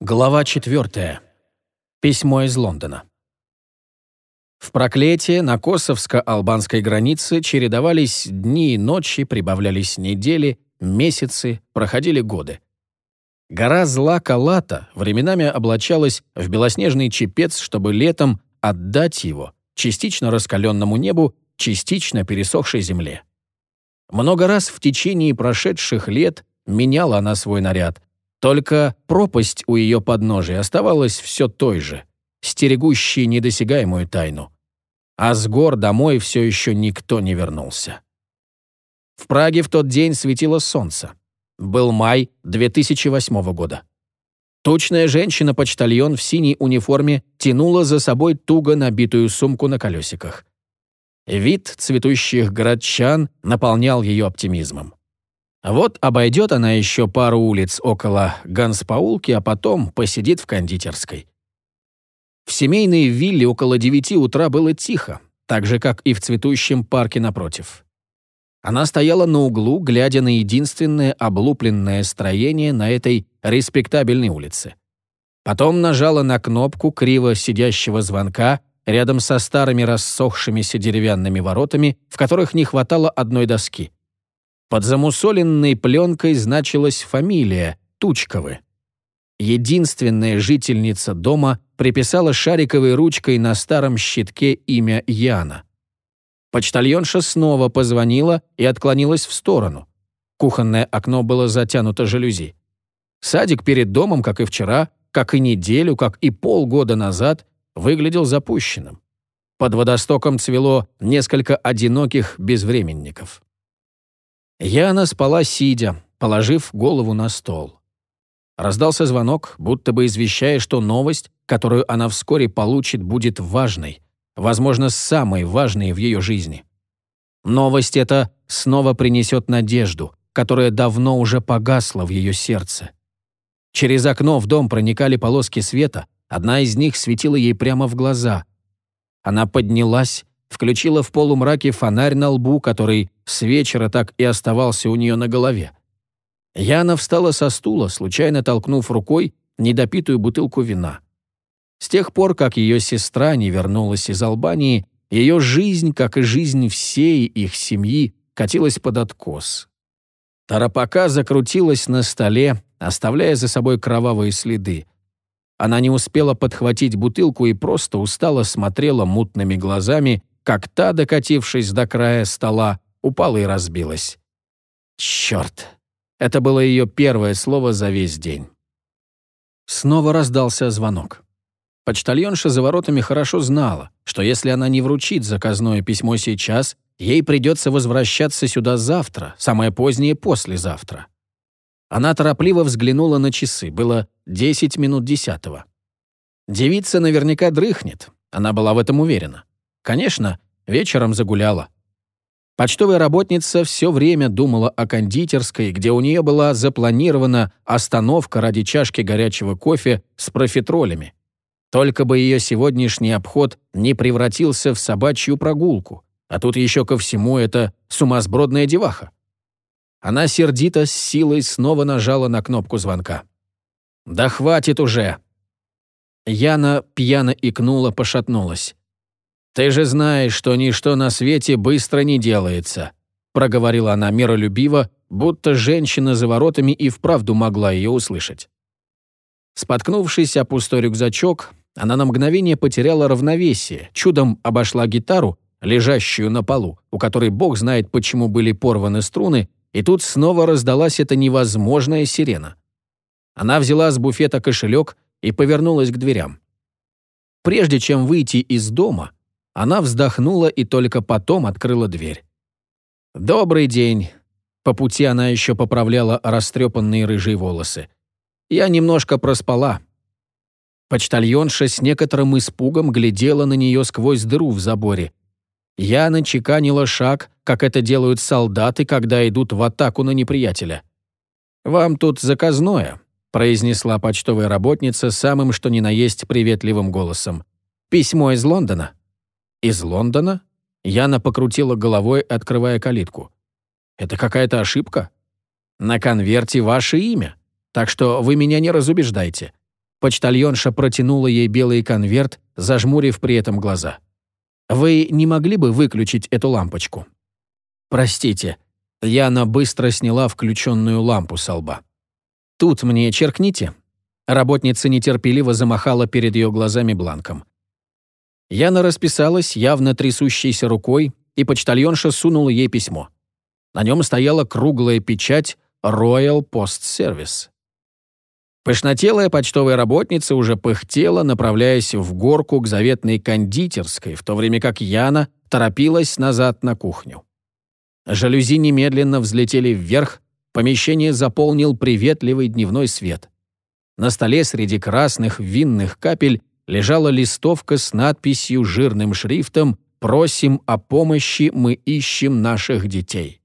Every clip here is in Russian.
Глава 4. Письмо из Лондона. В проклятие на косовско-албанской границе чередовались дни и ночи, прибавлялись недели, месяцы, проходили годы. Гора зла Калата временами облачалась в белоснежный чепец, чтобы летом отдать его частично раскаленному небу, частично пересохшей земле. Много раз в течение прошедших лет меняла она свой наряд, только пропасть у ее подножия оставалась все той же, стерегущей недосягаемую тайну. А с гор домой все еще никто не вернулся. В Праге в тот день светило солнце. Был май 2008 года. Тучная женщина-почтальон в синей униформе тянула за собой туго набитую сумку на колесиках. Вид цветущих городчан наполнял ее оптимизмом. Вот обойдет она еще пару улиц около Ганспаулки, а потом посидит в кондитерской. В семейной вилле около девяти утра было тихо, так же, как и в цветущем парке напротив. Она стояла на углу, глядя на единственное облупленное строение на этой респектабельной улице. Потом нажала на кнопку криво сидящего звонка рядом со старыми рассохшимися деревянными воротами, в которых не хватало одной доски. Под замусоленной пленкой значилась фамилия Тучковы. Единственная жительница дома приписала шариковой ручкой на старом щитке имя Яна. Почтальонша снова позвонила и отклонилась в сторону. Кухонное окно было затянуто жалюзи. Садик перед домом, как и вчера, как и неделю, как и полгода назад, выглядел запущенным. Под водостоком цвело несколько одиноких безвременников. Яна спала сидя, положив голову на стол. Раздался звонок, будто бы извещая, что новость, которую она вскоре получит, будет важной, возможно, самой важной в ее жизни. Новость эта снова принесет надежду, которая давно уже погасла в ее сердце. Через окно в дом проникали полоски света, одна из них светила ей прямо в глаза. Она поднялась, включила в полумраке фонарь на лбу, который с вечера так и оставался у нее на голове. Яна встала со стула, случайно толкнув рукой недопитую бутылку вина. С тех пор, как ее сестра не вернулась из Албании, ее жизнь, как и жизнь всей их семьи, катилась под откос. Тарапака закрутилась на столе, оставляя за собой кровавые следы. Она не успела подхватить бутылку и просто устало смотрела мутными глазами как та, докатившись до края стола, упала и разбилась. Черт! Это было ее первое слово за весь день. Снова раздался звонок. Почтальонша за воротами хорошо знала, что если она не вручит заказное письмо сейчас, ей придется возвращаться сюда завтра, самое позднее послезавтра. Она торопливо взглянула на часы, было 10 минут десятого. Девица наверняка дрыхнет, она была в этом уверена. Конечно, вечером загуляла. Почтовая работница все время думала о кондитерской, где у нее была запланирована остановка ради чашки горячего кофе с профитролями. Только бы ее сегодняшний обход не превратился в собачью прогулку, а тут еще ко всему это сумасбродная деваха. Она сердито с силой снова нажала на кнопку звонка. «Да хватит уже!» Яна пьяно икнула, пошатнулась. «Ты же знаешь, что ничто на свете быстро не делается», проговорила она миролюбиво, будто женщина за воротами и вправду могла ее услышать. Споткнувшись о пустой рюкзачок, она на мгновение потеряла равновесие, чудом обошла гитару, лежащую на полу, у которой бог знает, почему были порваны струны, и тут снова раздалась эта невозможная сирена. Она взяла с буфета кошелек и повернулась к дверям. Прежде чем выйти из дома, она вздохнула и только потом открыла дверь. «Добрый день!» По пути она еще поправляла растрепанные рыжие волосы. «Я немножко проспала». Почтальонша с некоторым испугом глядела на нее сквозь дыру в заборе. Я начеканила шаг, как это делают солдаты, когда идут в атаку на неприятеля. «Вам тут заказное», — произнесла почтовая работница самым что ни на есть приветливым голосом. «Письмо из Лондона». «Из Лондона?» Яна покрутила головой, открывая калитку. «Это какая-то ошибка? На конверте ваше имя, так что вы меня не разубеждайте. Почтальонша протянула ей белый конверт, зажмурив при этом глаза. «Вы не могли бы выключить эту лампочку?» «Простите». Яна быстро сняла включенную лампу со лба. «Тут мне черкните». Работница нетерпеливо замахала перед ее глазами бланком. Яна расписалась явно трясущейся рукой, и почтальонша сунула ей письмо. На нем стояла круглая печать Royal Post Service. Пышнотелая почтовая работница уже пыхтела, направляясь в горку к заветной кондитерской, в то время как Яна торопилась назад на кухню. Жалюзи немедленно взлетели вверх, помещение заполнил приветливый дневной свет. На столе среди красных винных капель лежала листовка с надписью жирным шрифтом «Просим о помощи, мы ищем наших детей».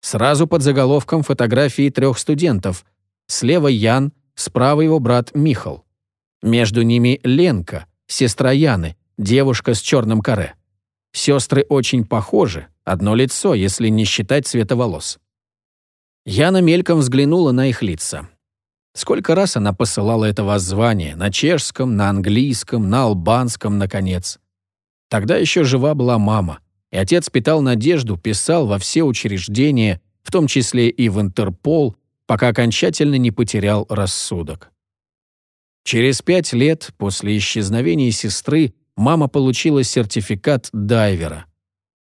Сразу под заголовком фотографии трех студентов. Слева Ян, справа его брат Михал. Между ними Ленка, сестра Яны, девушка с черным каре. Сестры очень похожи, одно лицо, если не считать цвета волос. Яна мельком взглянула на их лица. Сколько раз она посылала это воззвание на чешском, на английском, на албанском, наконец. Тогда еще жива была мама, и отец питал надежду, писал во все учреждения, в том числе и в Интерпол, пока окончательно не потерял рассудок. Через пять лет после исчезновения сестры мама получила сертификат дайвера.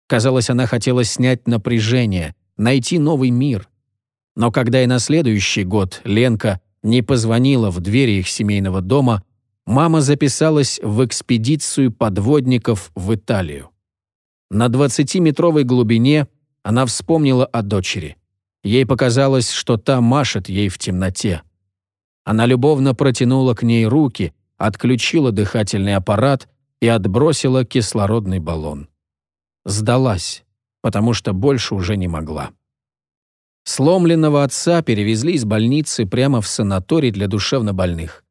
Казалось, она хотела снять напряжение, найти новый мир. Но когда и на следующий год Ленка не позвонила в двери их семейного дома, мама записалась в экспедицию подводников в Италию. На 20-метровой глубине она вспомнила о дочери. Ей показалось, что та машет ей в темноте. Она любовно протянула к ней руки, отключила дыхательный аппарат и отбросила кислородный баллон. Сдалась, потому что больше уже не могла. Сломленного отца перевезли из больницы прямо в санаторий для душевнобольных.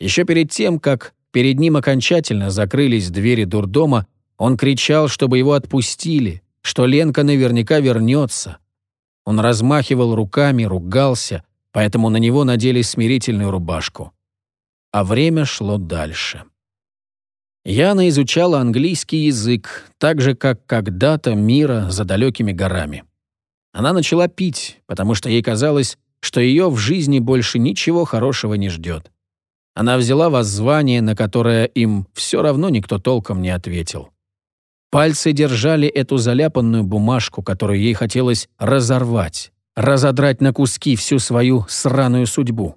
Еще перед тем, как перед ним окончательно закрылись двери дурдома, он кричал, чтобы его отпустили, что Ленка наверняка вернется. Он размахивал руками, ругался, поэтому на него надели смирительную рубашку. А время шло дальше. Яна изучала английский язык, так же, как когда-то мира за далекими горами. Она начала пить, потому что ей казалось, что ее в жизни больше ничего хорошего не ждет. Она взяла воззвание, на которое им все равно никто толком не ответил. Пальцы держали эту заляпанную бумажку, которую ей хотелось разорвать, разодрать на куски всю свою сраную судьбу.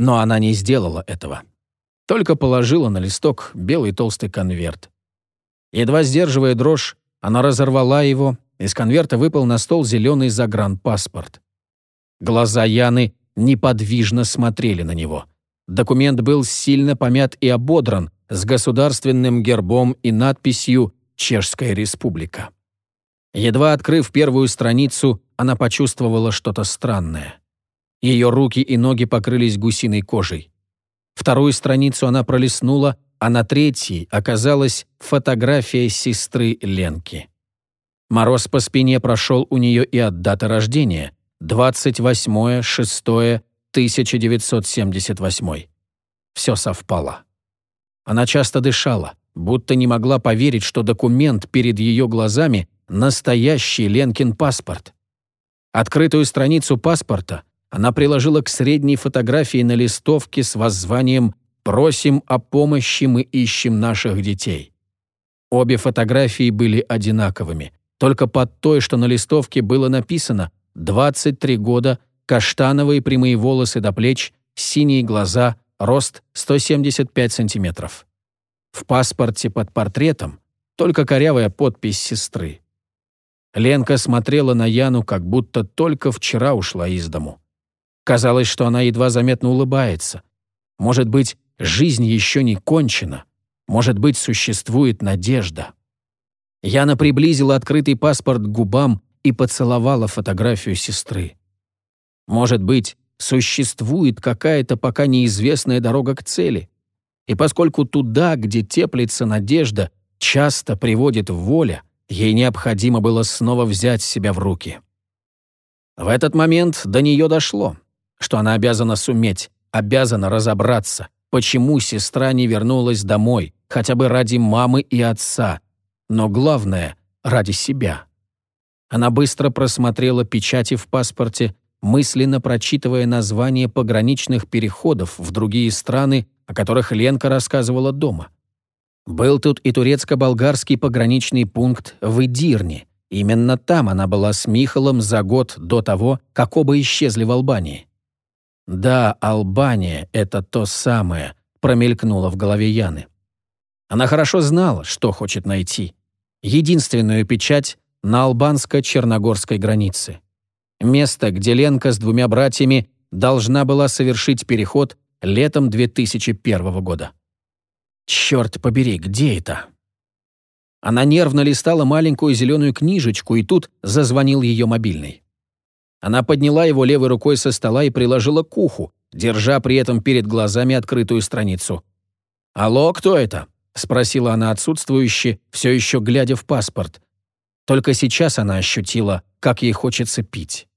Но она не сделала этого. Только положила на листок белый толстый конверт. Едва сдерживая дрожь, она разорвала его из конверта выпал на стол зеленый загранпаспорт. Глаза Яны неподвижно смотрели на него. Документ был сильно помят и ободран, с государственным гербом и надписью «Чешская республика». Едва открыв первую страницу, она почувствовала что-то странное. Ее руки и ноги покрылись гусиной кожей. Вторую страницу она пролистнула, а на третьей оказалась фотография сестры Ленки. Мороз по спине прошел у нее и от даты рождения — 28.06.1978. Все совпало. Она часто дышала, будто не могла поверить, что документ перед ее глазами — настоящий Ленкин паспорт. Открытую страницу паспорта она приложила к средней фотографии на листовке с воззванием «Просим о помощи, мы ищем наших детей». Обе фотографии были одинаковыми — только под той, что на листовке было написано 23 года, каштановые прямые волосы до плеч, синие глаза, рост 175 сантиметров. В паспорте под портретом только корявая подпись сестры. Ленка смотрела на Яну, как будто только вчера ушла из дому. Казалось, что она едва заметно улыбается. Может быть, жизнь еще не кончена. Может быть, существует надежда. Яна приблизила открытый паспорт к губам и поцеловала фотографию сестры. Может быть, существует какая-то пока неизвестная дорога к цели. И поскольку туда, где теплится надежда, часто приводит воля, ей необходимо было снова взять себя в руки. В этот момент до нее дошло, что она обязана суметь, обязана разобраться, почему сестра не вернулась домой, хотя бы ради мамы и отца, но главное — ради себя. Она быстро просмотрела печати в паспорте, мысленно прочитывая названия пограничных переходов в другие страны, о которых Ленка рассказывала дома. Был тут и турецко-болгарский пограничный пункт в Идирне. Именно там она была с Михалом за год до того, как оба исчезли в Албании. «Да, Албания — это то самое», — промелькнуло в голове Яны. Она хорошо знала, что хочет найти. Единственную печать на албанско-черногорской границе. Место, где Ленка с двумя братьями должна была совершить переход летом 2001 года. Черт побери, где это? Она нервно листала маленькую зеленую книжечку, и тут зазвонил ее мобильный. Она подняла его левой рукой со стола и приложила к уху, держа при этом перед глазами открытую страницу. «Алло, кто это?» — спросила она отсутствующе, все еще глядя в паспорт. Только сейчас она ощутила, как ей хочется пить.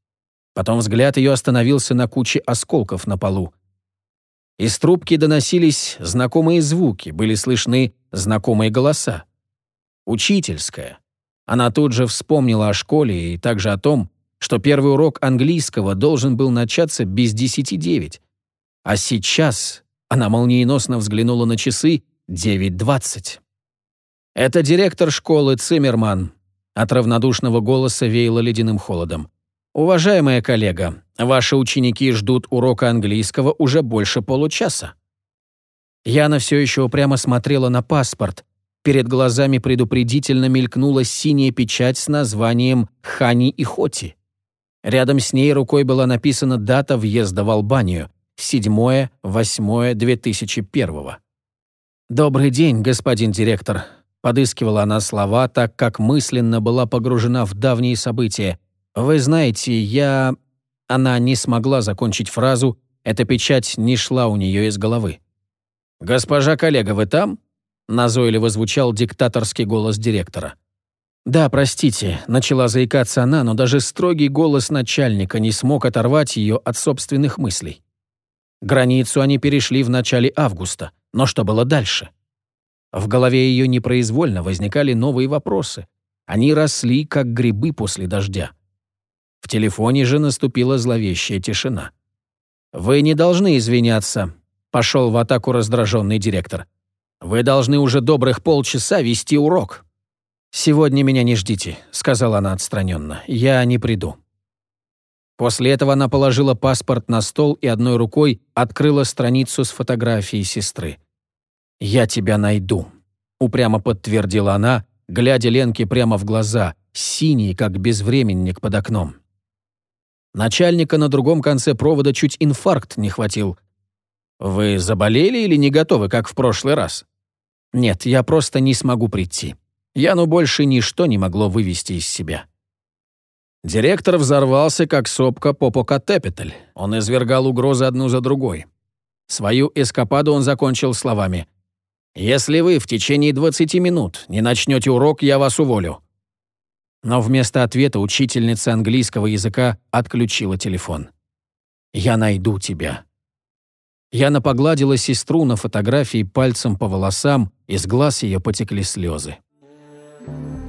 Потом взгляд ее остановился на куче осколков на полу. Из трубки доносились знакомые звуки, были слышны знакомые голоса. Учительская. Она тут же вспомнила о школе и также о том, что первый урок английского должен был начаться без десяти девять. А сейчас она молниеносно взглянула на часы девять двадцать. Это директор школы Циммерман. От равнодушного голоса веяло ледяным холодом. «Уважаемая коллега, ваши ученики ждут урока английского уже больше получаса». Яна все еще упрямо смотрела на паспорт. Перед глазами предупредительно мелькнула синяя печать с названием «Хани и Хоти». Рядом с ней рукой была написана дата въезда в Албанию – 7-8-2001. «Добрый день, господин директор», – подыскивала она слова, так как мысленно была погружена в давние события – «Вы знаете, я...» Она не смогла закончить фразу, эта печать не шла у нее из головы. «Госпожа коллега, вы там?» Назойливо звучал диктаторский голос директора. «Да, простите», — начала заикаться она, но даже строгий голос начальника не смог оторвать ее от собственных мыслей. Границу они перешли в начале августа, но что было дальше? В голове ее непроизвольно возникали новые вопросы. Они росли, как грибы после дождя. В телефоне же наступила зловещая тишина. «Вы не должны извиняться», — пошел в атаку раздраженный директор. «Вы должны уже добрых полчаса вести урок». «Сегодня меня не ждите», — сказала она отстраненно. «Я не приду». После этого она положила паспорт на стол и одной рукой открыла страницу с фотографией сестры. «Я тебя найду», — упрямо подтвердила она, глядя Ленке прямо в глаза, синий, как безвременник под окном. Начальника на другом конце провода чуть инфаркт не хватил. «Вы заболели или не готовы, как в прошлый раз?» «Нет, я просто не смогу прийти. Яну больше ничто не могло вывести из себя». Директор взорвался, как сопка Попокатепетель. Он извергал угрозы одну за другой. Свою эскападу он закончил словами. «Если вы в течение 20 минут не начнете урок, я вас уволю. Но вместо ответа учительница английского языка отключила телефон. «Я найду тебя». Яна погладила сестру на фотографии пальцем по волосам, из глаз ее потекли слезы. Thank you.